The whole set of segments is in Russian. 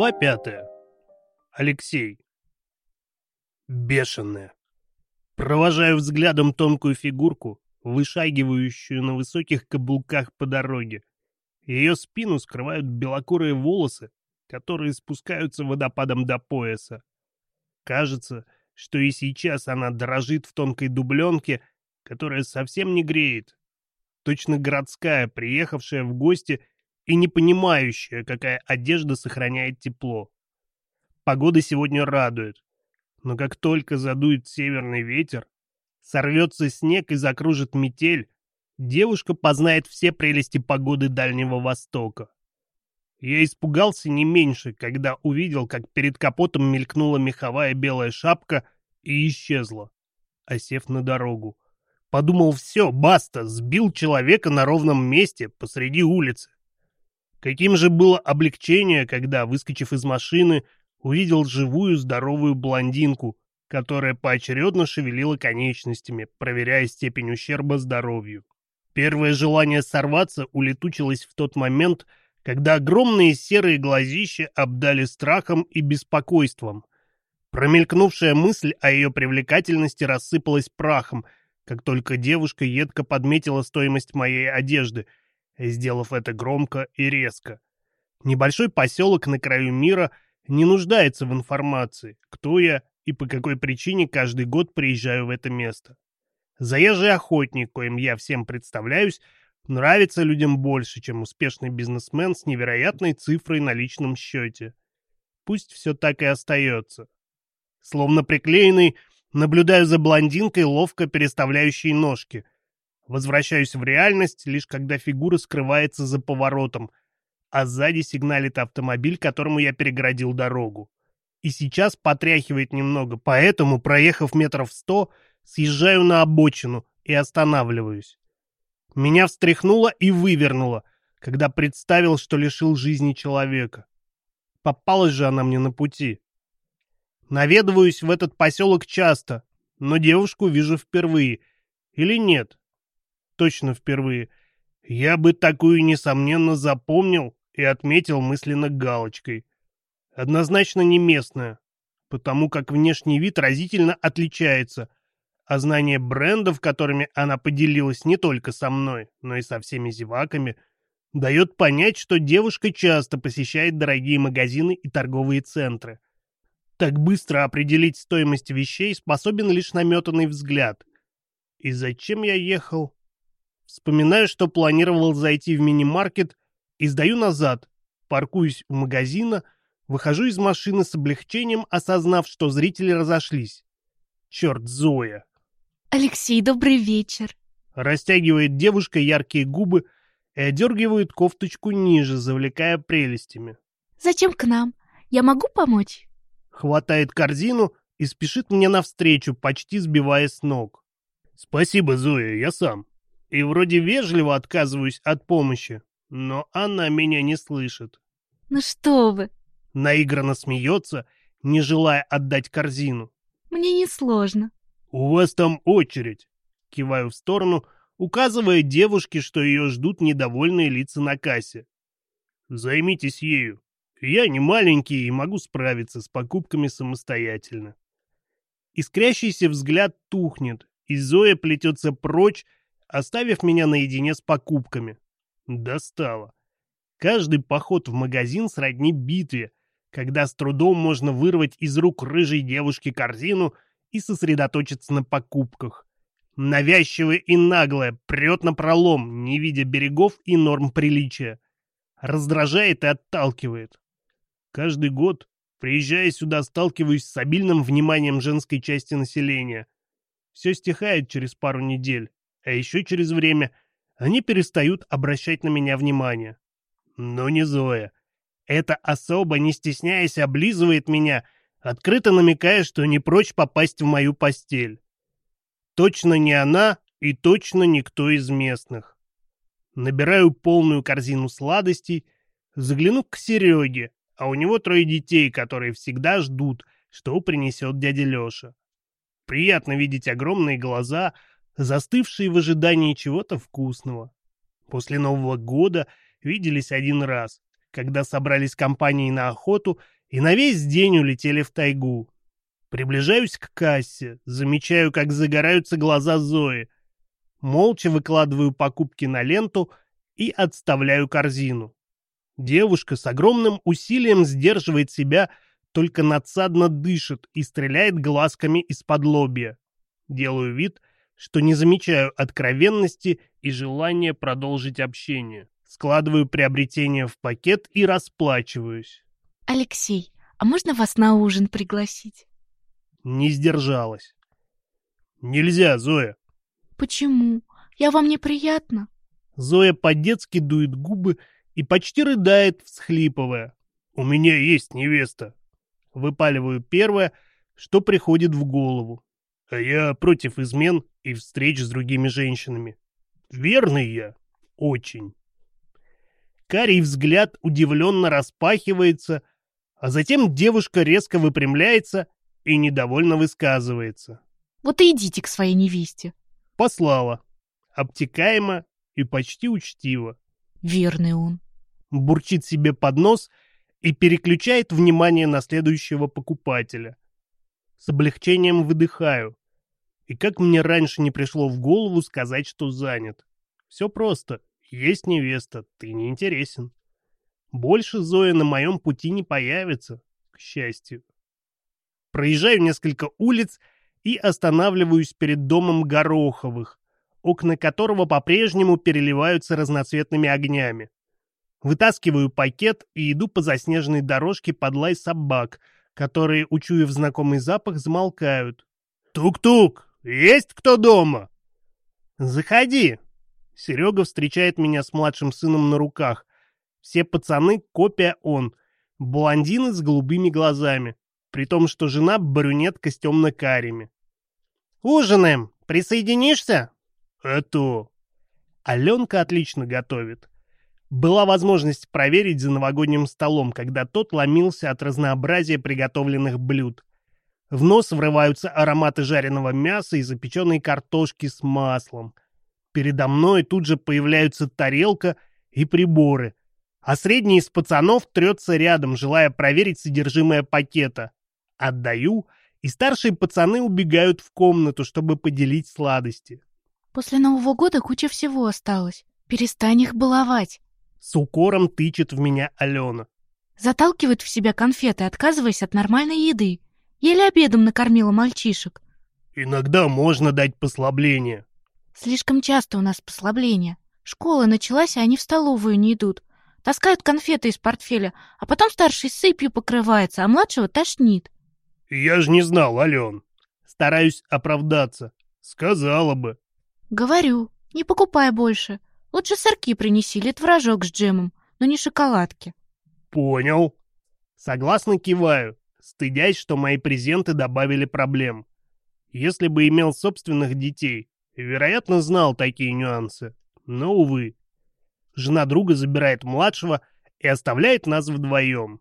Глава пятая. Алексей. Бешеная. Провожаю взглядом тонкую фигурку, вышагивающую на высоких каблуках по дороге. Ее спину скрывают белокурые волосы, которые спускаются водопадом до пояса. Кажется, что и сейчас она дрожит в тонкой дубленке, которая совсем не греет. Точно городская, приехавшая в гости и не понимающая, какая одежда сохраняет тепло. Погода сегодня радует, но как только задует северный ветер, сорвется снег и закружит метель, девушка познает все прелести погоды Дальнего Востока. Я испугался не меньше, когда увидел, как перед капотом мелькнула меховая белая шапка и исчезла, осев на дорогу. Подумал, все, баста, сбил человека на ровном месте посреди улицы. Каким же было облегчение, когда, выскочив из машины, увидел живую здоровую блондинку, которая поочередно шевелила конечностями, проверяя степень ущерба здоровью. Первое желание сорваться улетучилось в тот момент, когда огромные серые глазища обдали страхом и беспокойством. Промелькнувшая мысль о ее привлекательности рассыпалась прахом, как только девушка едко подметила стоимость моей одежды — сделав это громко и резко. Небольшой поселок на краю мира не нуждается в информации, кто я и по какой причине каждый год приезжаю в это место. Заезжий охотник, коим я всем представляюсь, нравится людям больше, чем успешный бизнесмен с невероятной цифрой на личном счете. Пусть все так и остается. Словно приклеенный, наблюдаю за блондинкой, ловко переставляющей ножки — Возвращаюсь в реальность, лишь когда фигура скрывается за поворотом, а сзади сигналит автомобиль, которому я переградил дорогу. И сейчас потряхивает немного, поэтому, проехав метров сто, съезжаю на обочину и останавливаюсь. Меня встряхнуло и вывернуло, когда представил, что лишил жизни человека. Попалась же она мне на пути. Наведываюсь в этот поселок часто, но девушку вижу впервые. Или нет? Точно впервые. Я бы такую, несомненно, запомнил и отметил мысленно галочкой. Однозначно не местная, потому как внешний вид разительно отличается, а знание брендов, которыми она поделилась не только со мной, но и со всеми зеваками, дает понять, что девушка часто посещает дорогие магазины и торговые центры. Так быстро определить стоимость вещей способен лишь наметанный взгляд. И зачем я ехал? Вспоминаю, что планировал зайти в мини-маркет и сдаю назад, паркуюсь у магазина, выхожу из машины с облегчением, осознав, что зрители разошлись. Черт, Зоя. Алексей, добрый вечер. Растягивает девушка яркие губы и одергивает кофточку ниже, завлекая прелестями. Зачем к нам? Я могу помочь? Хватает корзину и спешит мне навстречу, почти сбивая с ног. Спасибо, Зоя, я сам и вроде вежливо отказываюсь от помощи, но она меня не слышит. «Ну что вы!» Наигранно смеется, не желая отдать корзину. «Мне не сложно». «У вас там очередь!» Киваю в сторону, указывая девушке, что ее ждут недовольные лица на кассе. «Займитесь ею. Я не маленький и могу справиться с покупками самостоятельно». Искрящийся взгляд тухнет, и Зоя плетется прочь, оставив меня наедине с покупками. Достало. Каждый поход в магазин сродни битве, когда с трудом можно вырвать из рук рыжей девушки корзину и сосредоточиться на покупках. Навязчивая и наглая, прет на пролом, не видя берегов и норм приличия. Раздражает и отталкивает. Каждый год, приезжая сюда, сталкиваюсь с обильным вниманием женской части населения. Все стихает через пару недель а еще через время они перестают обращать на меня внимание. Но не Зоя. Эта особа, не стесняясь, облизывает меня, открыто намекая, что не прочь попасть в мою постель. Точно не она и точно никто из местных. Набираю полную корзину сладостей, загляну к Сереге, а у него трое детей, которые всегда ждут, что принесет дядя Леша. Приятно видеть огромные глаза, застывшие в ожидании чего-то вкусного. После Нового года виделись один раз, когда собрались компанией на охоту и на весь день улетели в тайгу. Приближаюсь к кассе, замечаю, как загораются глаза Зои. Молча выкладываю покупки на ленту и отставляю корзину. Девушка с огромным усилием сдерживает себя, только надсадно дышит и стреляет глазками из-под лобья. Делаю вид, что не замечаю откровенности и желания продолжить общение. Складываю приобретение в пакет и расплачиваюсь. Алексей, а можно вас на ужин пригласить? Не сдержалась. Нельзя, Зоя. Почему? Я вам неприятна? Зоя по-детски дует губы и почти рыдает, всхлипывая. У меня есть невеста. Выпаливаю первое, что приходит в голову. А я против измен и встреч с другими женщинами. Верный я. Очень. Карий взгляд удивленно распахивается, а затем девушка резко выпрямляется и недовольно высказывается. Вот и идите к своей невесте. Послала. Обтекаемо и почти учтиво. Верный он. Бурчит себе под нос и переключает внимание на следующего покупателя. С облегчением выдыхаю. И как мне раньше не пришло в голову сказать, что занят. Все просто. Есть невеста, ты не интересен. Больше Зоя на моем пути не появится, к счастью. Проезжаю несколько улиц и останавливаюсь перед домом Гороховых, окна которого по-прежнему переливаются разноцветными огнями. Вытаскиваю пакет и иду по заснеженной дорожке под лай собак, которые, учуяв знакомый запах, замолкают. «Тук-тук! Есть кто дома?» «Заходи!» Серега встречает меня с младшим сыном на руках. Все пацаны — копия он. Блондины с голубыми глазами. При том, что жена — брюнетка с темно-карими. «Ужинаем! Присоединишься?» «А то!» Аленка отлично готовит. Была возможность проверить за новогодним столом, когда тот ломился от разнообразия приготовленных блюд. В нос врываются ароматы жареного мяса и запеченной картошки с маслом. Передо мной тут же появляются тарелка и приборы, а средний из пацанов трется рядом, желая проверить содержимое пакета. Отдаю, и старшие пацаны убегают в комнату, чтобы поделить сладости. После Нового года куча всего осталось. Перестань их баловать. С укором тычет в меня Алена. Заталкивает в себя конфеты, отказываясь от нормальной еды. Еле обедом накормила мальчишек. Иногда можно дать послабление. Слишком часто у нас послабление. Школа началась, а они в столовую не идут. Таскают конфеты из портфеля, а потом старший сыпью покрывается, а младшего тошнит. Я же не знал, Ален. Стараюсь оправдаться. Сказала бы. Говорю, не покупай больше. Лучше сырки принеси или творожок с джемом, но не шоколадки. Понял. Согласно киваю стыдясь, что мои презенты добавили проблем. Если бы имел собственных детей, вероятно, знал такие нюансы. Но, увы. Жена друга забирает младшего и оставляет нас вдвоем.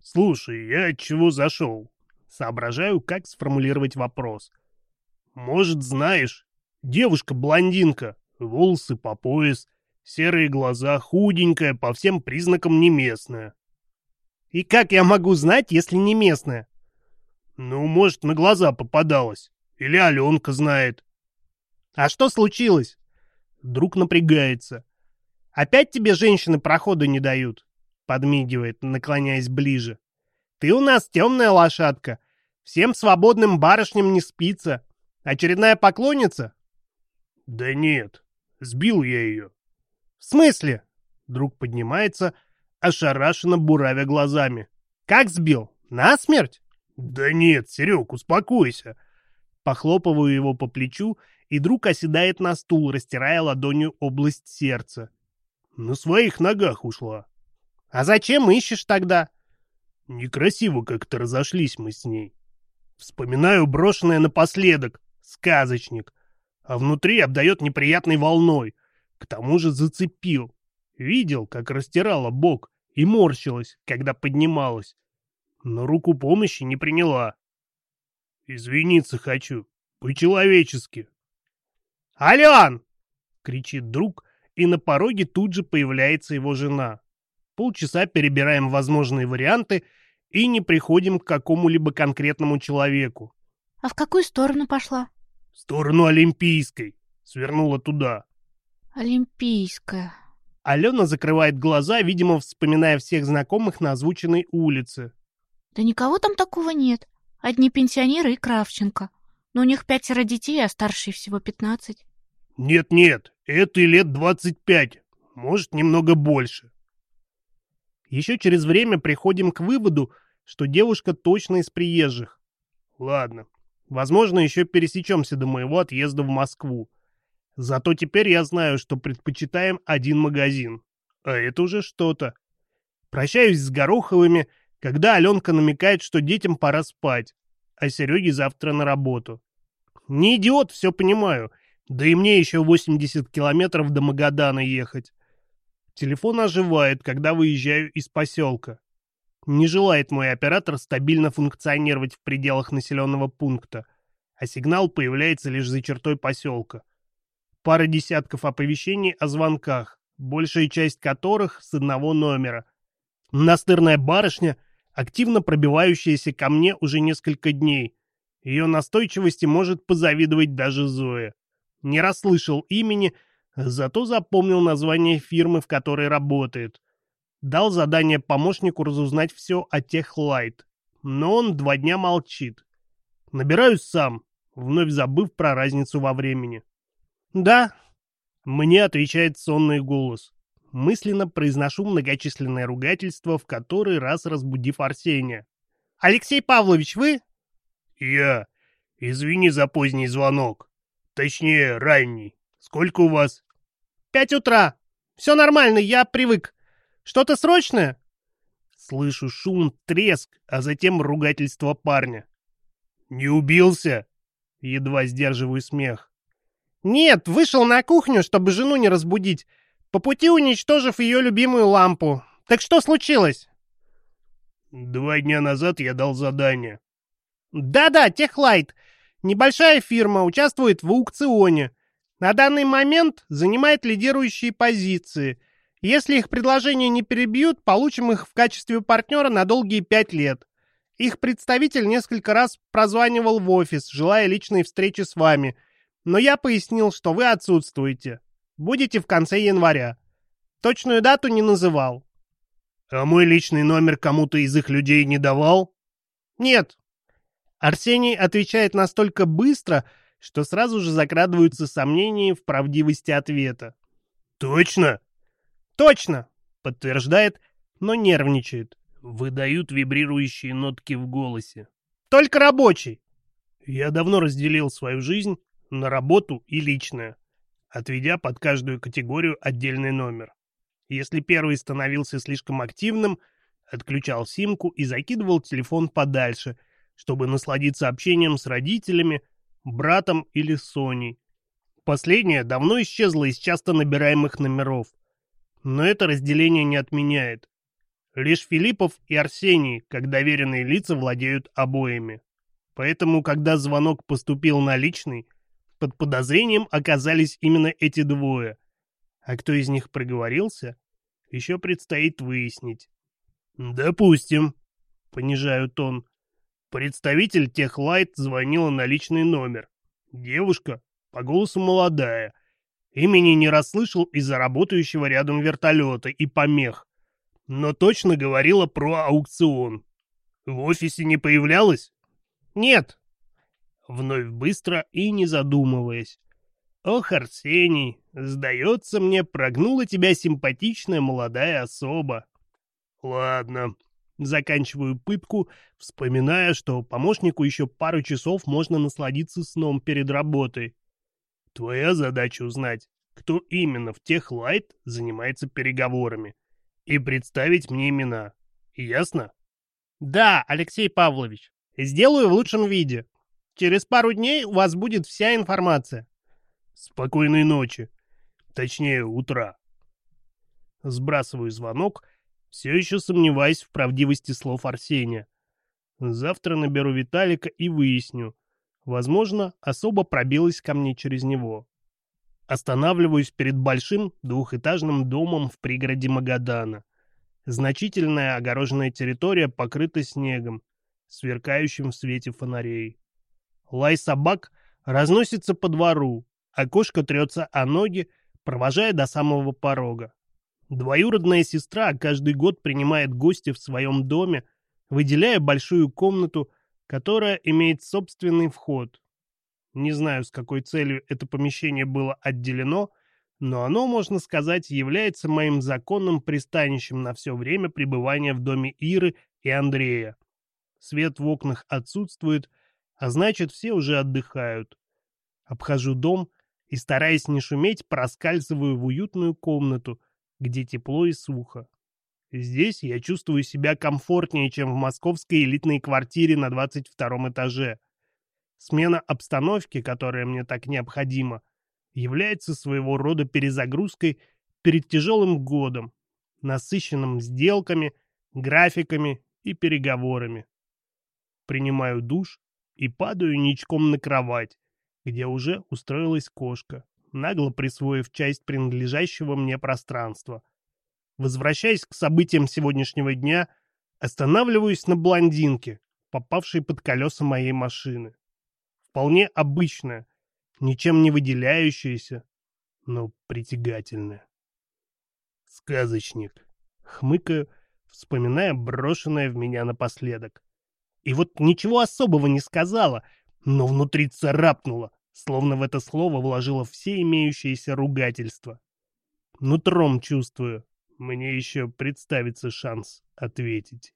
«Слушай, я от чего зашел?» Соображаю, как сформулировать вопрос. «Может, знаешь, девушка-блондинка, волосы по пояс, серые глаза, худенькая, по всем признакам не местная. И как я могу знать, если не местная? Ну, может, на глаза попадалась. Или Аленка знает. А что случилось? Друг напрягается. Опять тебе женщины прохода не дают? Подмигивает, наклоняясь ближе. Ты у нас темная лошадка. Всем свободным барышням не спится. Очередная поклонница? Да нет, сбил я ее. В смысле? Друг поднимается, ошарашенно буравя глазами. «Как сбил? Насмерть?» «Да нет, Серег, успокойся!» Похлопываю его по плечу, и друг оседает на стул, растирая ладонью область сердца. «На своих ногах ушла». «А зачем ищешь тогда?» «Некрасиво как-то разошлись мы с ней. Вспоминаю брошенное напоследок, сказочник, а внутри обдает неприятной волной. К тому же зацепил. Видел, как растирала бок и морщилась, когда поднималась. Но руку помощи не приняла. Извиниться хочу. По-человечески. «Ален!» — кричит друг, и на пороге тут же появляется его жена. Полчаса перебираем возможные варианты и не приходим к какому-либо конкретному человеку. А в какую сторону пошла? В сторону Олимпийской. Свернула туда. Олимпийская. Алена закрывает глаза, видимо, вспоминая всех знакомых на озвученной улице. Да никого там такого нет. Одни пенсионеры и Кравченко. Но у них пятеро детей, а старший всего пятнадцать. Нет-нет, это и лет двадцать пять, может, немного больше. Еще через время приходим к выводу, что девушка точно из приезжих. Ладно, возможно, еще пересечемся до моего отъезда в Москву. Зато теперь я знаю, что предпочитаем один магазин. А это уже что-то. Прощаюсь с Гороховыми, когда Аленка намекает, что детям пора спать, а Сереге завтра на работу. Не идиот, все понимаю. Да и мне еще 80 километров до Магадана ехать. Телефон оживает, когда выезжаю из поселка. Не желает мой оператор стабильно функционировать в пределах населенного пункта, а сигнал появляется лишь за чертой поселка. Пара десятков оповещений о звонках, большая часть которых с одного номера. Настырная барышня, активно пробивающаяся ко мне уже несколько дней. Ее настойчивости может позавидовать даже Зоя. Не расслышал имени, зато запомнил название фирмы, в которой работает. Дал задание помощнику разузнать все о Техлайт, но он два дня молчит. Набираюсь сам, вновь забыв про разницу во времени. «Да», — мне отвечает сонный голос. Мысленно произношу многочисленное ругательство, в который раз разбудив Арсения. «Алексей Павлович, вы?» «Я. Извини за поздний звонок. Точнее, ранний. Сколько у вас?» «Пять утра. Все нормально, я привык. Что-то срочное?» Слышу шум, треск, а затем ругательство парня. «Не убился?» Едва сдерживаю смех. «Нет, вышел на кухню, чтобы жену не разбудить, по пути уничтожив ее любимую лампу. Так что случилось?» «Два дня назад я дал задание». «Да-да, Техлайт. Небольшая фирма, участвует в аукционе. На данный момент занимает лидирующие позиции. Если их предложения не перебьют, получим их в качестве партнера на долгие пять лет. Их представитель несколько раз прозванивал в офис, желая личной встречи с вами. Но я пояснил, что вы отсутствуете. Будете в конце января. Точную дату не называл. А мой личный номер кому-то из их людей не давал? Нет. Арсений отвечает настолько быстро, что сразу же закрадываются сомнения в правдивости ответа. «Точно?» «Точно!» — подтверждает, но нервничает. Выдают вибрирующие нотки в голосе. «Только рабочий!» Я давно разделил свою жизнь на работу и личное, отведя под каждую категорию отдельный номер. Если первый становился слишком активным, отключал симку и закидывал телефон подальше, чтобы насладиться общением с родителями, братом или Соней. Последняя давно исчезла из часто набираемых номеров. Но это разделение не отменяет. Лишь Филиппов и Арсений, как доверенные лица, владеют обоими. Поэтому, когда звонок поступил на личный, под подозрением оказались именно эти двое. А кто из них проговорился, еще предстоит выяснить. «Допустим», — понижаю тон, Представитель Техлайт звонила на личный номер. Девушка, по голосу молодая. Имени не расслышал из-за работающего рядом вертолета и помех. Но точно говорила про аукцион. В офисе не появлялась? Нет. Вновь быстро и не задумываясь. Ох, Арсений, сдается мне, прогнула тебя симпатичная молодая особа. Ладно, Заканчиваю пытку, вспоминая, что помощнику еще пару часов можно насладиться сном перед работой. Твоя задача узнать, кто именно в Техлайт занимается переговорами, и представить мне имена. Ясно? Да, Алексей Павлович. Сделаю в лучшем виде. Через пару дней у вас будет вся информация. Спокойной ночи. Точнее, утра. Сбрасываю звонок все еще сомневаясь в правдивости слов Арсения. Завтра наберу Виталика и выясню. Возможно, особо пробилась ко мне через него. Останавливаюсь перед большим двухэтажным домом в пригороде Магадана. Значительная огороженная территория покрыта снегом, сверкающим в свете фонарей. Лай собак разносится по двору, а кошка трется о ноги, провожая до самого порога. Двоюродная сестра каждый год принимает гостя в своем доме, выделяя большую комнату, которая имеет собственный вход. Не знаю, с какой целью это помещение было отделено, но оно, можно сказать, является моим законным пристанищем на все время пребывания в доме Иры и Андрея. Свет в окнах отсутствует, а значит, все уже отдыхают. Обхожу дом и, стараясь не шуметь, проскальзываю в уютную комнату, где тепло и сухо. Здесь я чувствую себя комфортнее, чем в московской элитной квартире на 22 этаже. Смена обстановки, которая мне так необходима, является своего рода перезагрузкой перед тяжелым годом, насыщенным сделками, графиками и переговорами. Принимаю душ и падаю ничком на кровать, где уже устроилась кошка, нагло присвоив часть принадлежащего мне пространства. Возвращаясь к событиям сегодняшнего дня, останавливаюсь на блондинке, попавшей под колеса моей машины. Вполне обычная, ничем не выделяющаяся, но притягательная. Сказочник. Хмыкаю, вспоминая брошенное в меня напоследок. И вот ничего особого не сказала, но внутри царапнула, словно в это слово вложила все имеющиеся ругательства. Нутром чувствую, мне еще представится шанс ответить.